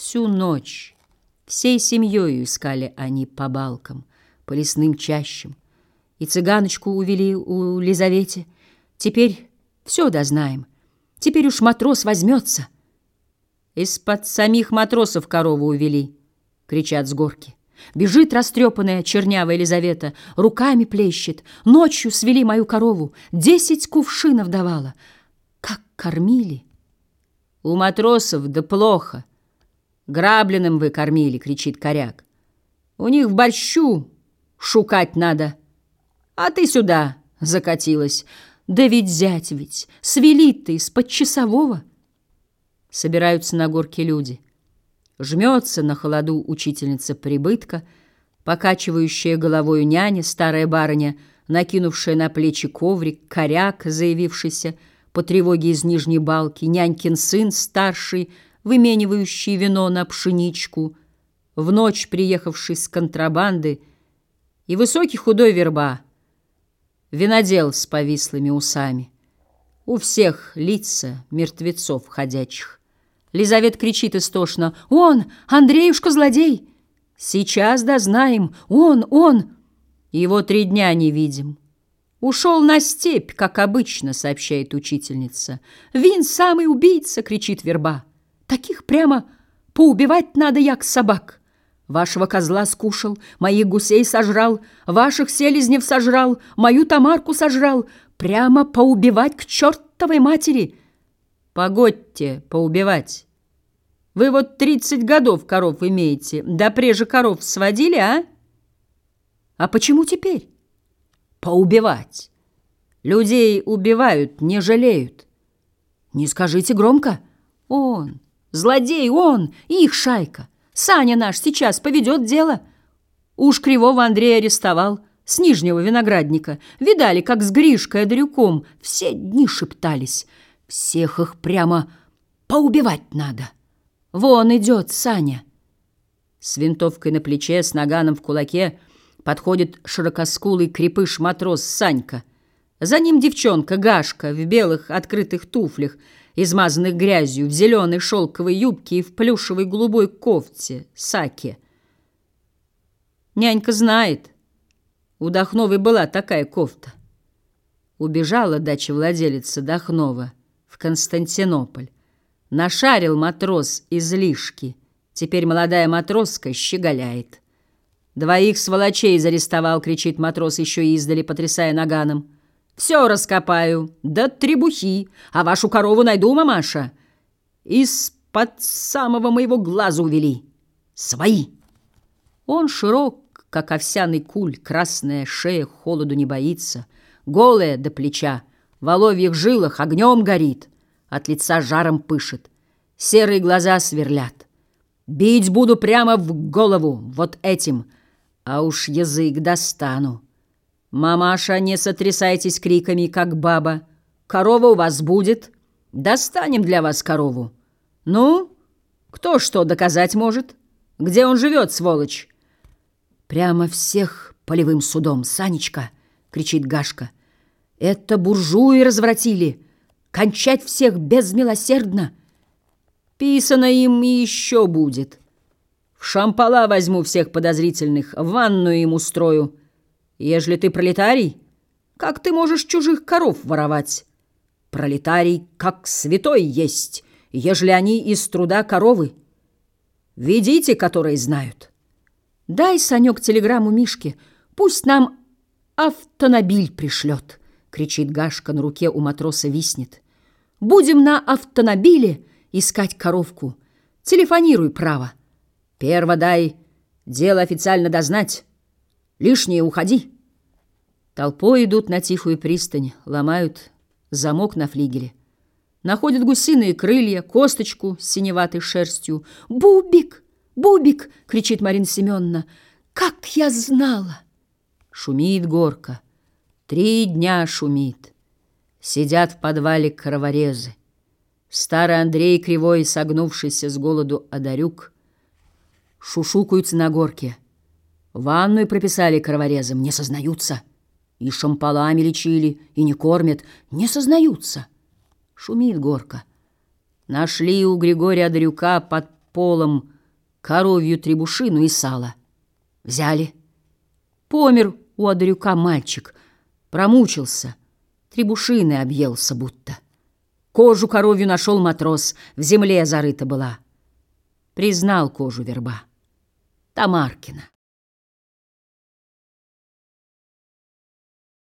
Всю ночь всей семьей искали они по балкам, по лесным чащам. И цыганочку увели у Лизавете. Теперь все дознаем. Теперь уж матрос возьмется. Из-под самих матросов корову увели, кричат с горки. Бежит растрепанная чернявая Елизавета, руками плещет. Ночью свели мою корову, десять кувшинов давала. Как кормили! У матросов да плохо. Грабленным вы кормили, кричит коряк. У них в борщу шукать надо. А ты сюда закатилась. Да ведь зять ведь, свели ты из-под часового. Собираются на горке люди. Жмется на холоду учительница прибытка, покачивающая головою няня, старая барыня, накинувшая на плечи коврик, коряк, заявившийся по тревоге из нижней балки, нянькин сын старший, выменивающий вино на пшеничку, в ночь приехавший с контрабанды, и высокий худой верба, винодел с повислыми усами. У всех лица мертвецов ходячих. Лизавет кричит истошно. «Он! Андреюшка-злодей!» «Сейчас дознаем! Он! Он!» Его три дня не видим. «Ушел на степь, как обычно», — сообщает учительница. «Вин самый убийца!» — кричит верба. «Таких прямо поубивать надо, як собак. Вашего козла скушал, моих гусей сожрал, ваших селезнев сожрал, мою Тамарку сожрал. Прямо поубивать к чертовой матери!» Погодьте поубивать. Вы вот тридцать годов коров имеете, да преже коров сводили, а? А почему теперь? Поубивать. Людей убивают, не жалеют. Не скажите громко. Он, злодей, он, их шайка. Саня наш сейчас поведет дело. Уж Кривого Андрея арестовал, с Нижнего виноградника. Видали, как с Гришкой Адрюком все дни шептались — всех их прямо поубивать надо. Вон идет Саня. С винтовкой на плече, с наганом в кулаке подходит широкоскулый крепыш-матрос Санька. За ним девчонка Гашка в белых открытых туфлях, измазанных грязью, в зеленой шелковой юбке и в плюшевой голубой кофте, саке. Нянька знает. У Дахновой была такая кофта. Убежала дача владелица Дахнова — Константинополь. Нашарил матрос излишки. Теперь молодая матроска щеголяет. Двоих сволочей зарестовал, кричит матрос еще издали, потрясая наганом. Все раскопаю, да требухи, а вашу корову найду, мамаша. Из-под самого моего глаза увели. Свои. Он широк, как овсяный куль, красная шея холоду не боится, голая до плеча, в оловьих жилах огнем горит от лица жаром пышет, серые глаза сверлят. Бить буду прямо в голову вот этим, а уж язык достану. Мамаша, не сотрясайтесь криками, как баба. Корова у вас будет, достанем для вас корову. Ну, кто что доказать может? Где он живет, сволочь? Прямо всех полевым судом, Санечка, кричит Гашка. Это буржуи развратили. Кончать всех безмилосердно. Писано им и еще будет. В шампала возьму всех подозрительных, ванную им устрою. Ежели ты пролетарий, как ты можешь чужих коров воровать? Пролетарий как святой есть, ежели они из труда коровы. Ведите, которые знают. Дай, Санек, телеграмму Мишке, пусть нам автомобиль пришлет. — кричит Гашка, на руке у матроса виснет. «Будем на автомобиле искать коровку. Телефонируй, право. Перво дай дело официально дознать. Лишнее уходи». Толпой идут на тихую пристань, ломают замок на флигеле. Находят гусиные крылья, косточку с синеватой шерстью. «Бубик! Бубик!» — кричит Марина Семеновна. «Как я знала!» Шумит горка. Три дня шумит. Сидят в подвале короворезы. Старый Андрей, кривой, согнувшийся с голоду одарюк, шушукаются на горке. Ванную прописали короворезам, не сознаются. И шампалами лечили, и не кормят, не сознаются. Шумит горка. Нашли у Григория Одарюка под полом коровью требушину и сало. Взяли. Помер у Адрюка мальчик, промучился, требушины объелся будто. Кожу коровью нашел матрос, в земле зарыта была. Признал кожу верба. Тамаркина.